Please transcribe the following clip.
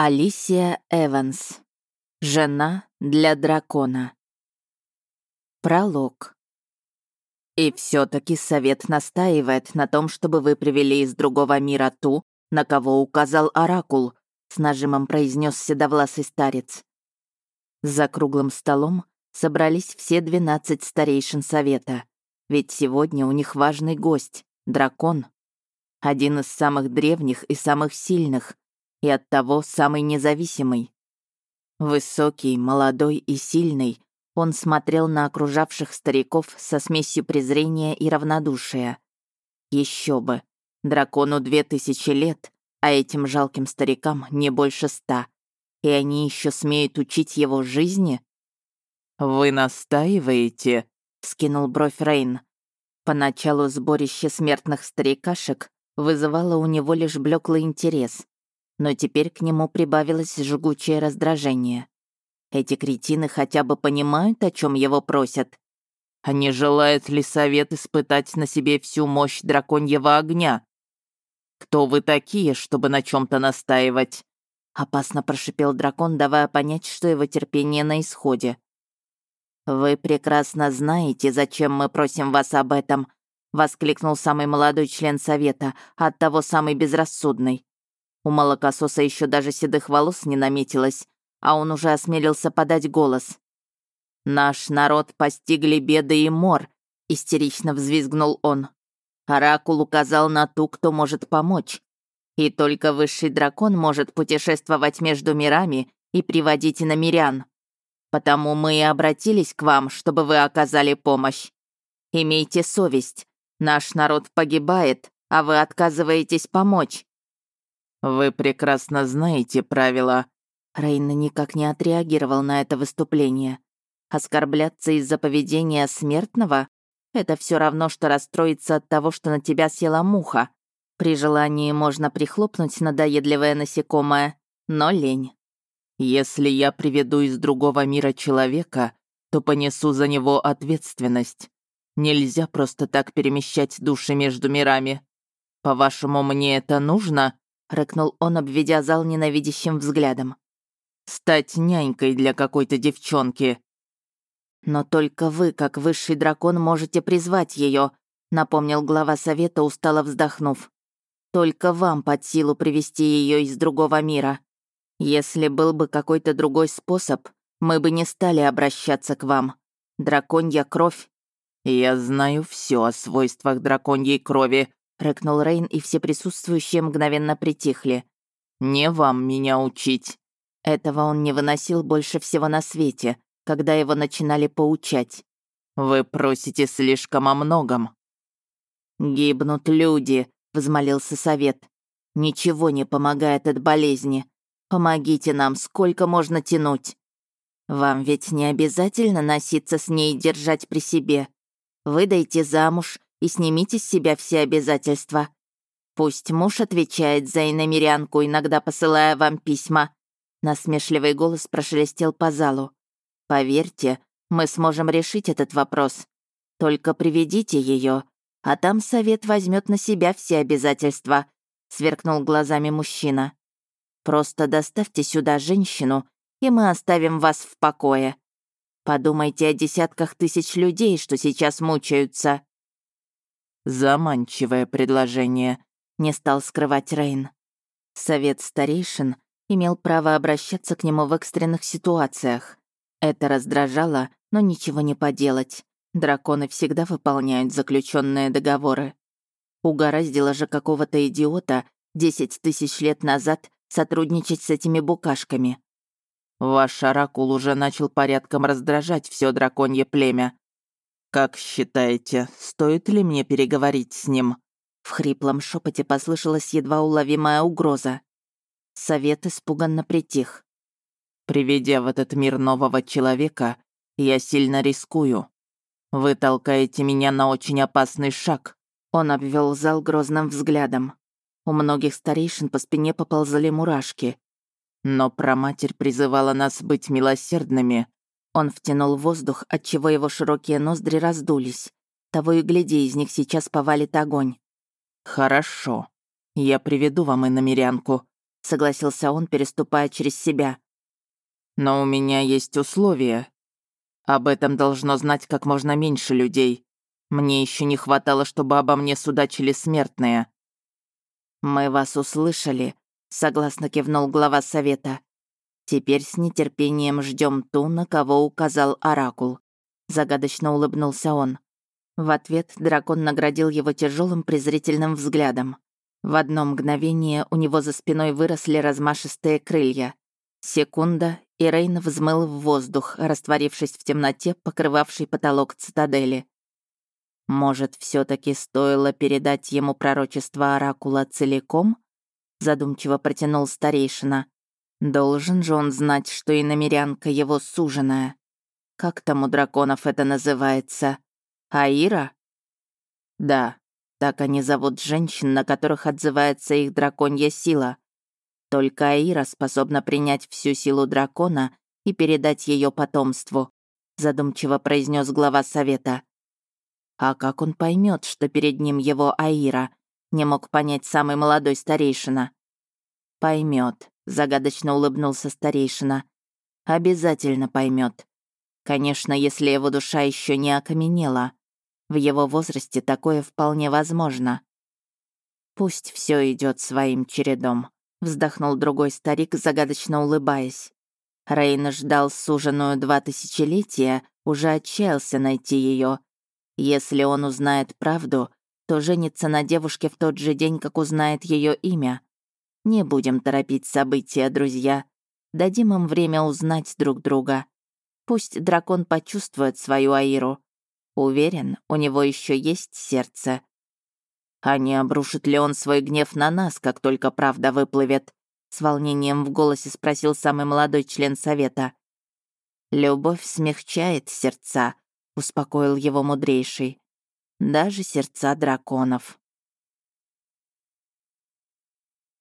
Алисия Эванс. Жена для дракона. Пролог. И все таки совет настаивает на том, чтобы вы привели из другого мира ту, на кого указал Оракул, с нажимом произнес седовласый старец. За круглым столом собрались все двенадцать старейшин совета, ведь сегодня у них важный гость — дракон. Один из самых древних и самых сильных, и оттого самый независимый. Высокий, молодой и сильный, он смотрел на окружавших стариков со смесью презрения и равнодушия. Еще бы, дракону две тысячи лет, а этим жалким старикам не больше ста. И они еще смеют учить его жизни? «Вы настаиваете?» — скинул бровь Рейн. Поначалу сборище смертных старикашек вызывало у него лишь блеклый интерес но теперь к нему прибавилось жгучее раздражение. Эти кретины хотя бы понимают, о чем его просят. А не желает ли совет испытать на себе всю мощь драконьего огня? Кто вы такие, чтобы на чем то настаивать? Опасно прошипел дракон, давая понять, что его терпение на исходе. «Вы прекрасно знаете, зачем мы просим вас об этом», — воскликнул самый молодой член совета, оттого самый безрассудный. У молокососа еще даже седых волос не наметилось, а он уже осмелился подать голос. «Наш народ постигли беды и мор», — истерично взвизгнул он. Оракул указал на ту, кто может помочь. И только высший дракон может путешествовать между мирами и приводить иномирян. Потому мы и обратились к вам, чтобы вы оказали помощь. Имейте совесть. Наш народ погибает, а вы отказываетесь помочь. «Вы прекрасно знаете правила». Рейна никак не отреагировал на это выступление. Оскорбляться из-за поведения смертного — это все равно, что расстроиться от того, что на тебя села муха. При желании можно прихлопнуть надоедливое насекомое, но лень. «Если я приведу из другого мира человека, то понесу за него ответственность. Нельзя просто так перемещать души между мирами. По-вашему, мне это нужно?» — рыкнул он, обведя зал ненавидящим взглядом. «Стать нянькой для какой-то девчонки». «Но только вы, как высший дракон, можете призвать ее, напомнил глава совета, устало вздохнув. «Только вам под силу привести ее из другого мира. Если был бы какой-то другой способ, мы бы не стали обращаться к вам. Драконья кровь». «Я знаю все о свойствах драконьей крови», — рыкнул Рейн, и все присутствующие мгновенно притихли. «Не вам меня учить». Этого он не выносил больше всего на свете, когда его начинали поучать. «Вы просите слишком о многом». «Гибнут люди», — взмолился совет. «Ничего не помогает от болезни. Помогите нам, сколько можно тянуть. Вам ведь не обязательно носиться с ней и держать при себе. Выдайте замуж, и снимите с себя все обязательства. Пусть муж отвечает за иномерянку, иногда посылая вам письма». Насмешливый голос прошелестел по залу. «Поверьте, мы сможем решить этот вопрос. Только приведите ее, а там совет возьмет на себя все обязательства», — сверкнул глазами мужчина. «Просто доставьте сюда женщину, и мы оставим вас в покое. Подумайте о десятках тысяч людей, что сейчас мучаются». Заманчивое предложение, не стал скрывать Рейн. Совет старейшин имел право обращаться к нему в экстренных ситуациях. Это раздражало, но ничего не поделать. Драконы всегда выполняют заключенные договоры. Угораздило же какого-то идиота 10 тысяч лет назад сотрудничать с этими букашками. Ваш оракул уже начал порядком раздражать все драконье племя. «Как считаете, стоит ли мне переговорить с ним?» В хриплом шепоте послышалась едва уловимая угроза. Совет испуганно притих. «Приведя в этот мир нового человека, я сильно рискую. Вы толкаете меня на очень опасный шаг». Он обвел зал грозным взглядом. У многих старейшин по спине поползали мурашки. Но проматерь призывала нас быть милосердными, он втянул воздух, отчего его широкие ноздри раздулись. Того и гляди, из них сейчас повалит огонь. «Хорошо. Я приведу вам и намерянку. — согласился он, переступая через себя. «Но у меня есть условия. Об этом должно знать как можно меньше людей. Мне еще не хватало, чтобы обо мне судачили смертные». «Мы вас услышали», — согласно кивнул глава совета. «Теперь с нетерпением ждем ту, на кого указал Оракул», — загадочно улыбнулся он. В ответ дракон наградил его тяжелым презрительным взглядом. В одно мгновение у него за спиной выросли размашистые крылья. Секунда, и Рейн взмыл в воздух, растворившись в темноте, покрывавшей потолок цитадели. Может, все таки стоило передать ему пророчество Оракула целиком? Задумчиво протянул старейшина. Должен же он знать, что и намерянка его суженая. Как там у драконов это называется? Аира? Да, так они зовут женщин, на которых отзывается их драконья сила. Только Аира способна принять всю силу дракона и передать ее потомству, задумчиво произнес глава совета. А как он поймет, что перед ним его Аира? Не мог понять самый молодой старейшина. Поймет, загадочно улыбнулся старейшина. Обязательно поймет. Конечно, если его душа еще не окаменела. В его возрасте такое вполне возможно. Пусть все идет своим чередом, вздохнул другой старик, загадочно улыбаясь. Рейн ждал суженую два тысячелетия, уже отчаялся найти ее. Если он узнает правду, то женится на девушке в тот же день, как узнает ее имя. Не будем торопить события, друзья. Дадим им время узнать друг друга. Пусть дракон почувствует свою Аиру. Уверен, у него еще есть сердце. А не обрушит ли он свой гнев на нас, как только правда выплывет? С волнением в голосе спросил самый молодой член совета. «Любовь смягчает сердца», — успокоил его мудрейший. «Даже сердца драконов».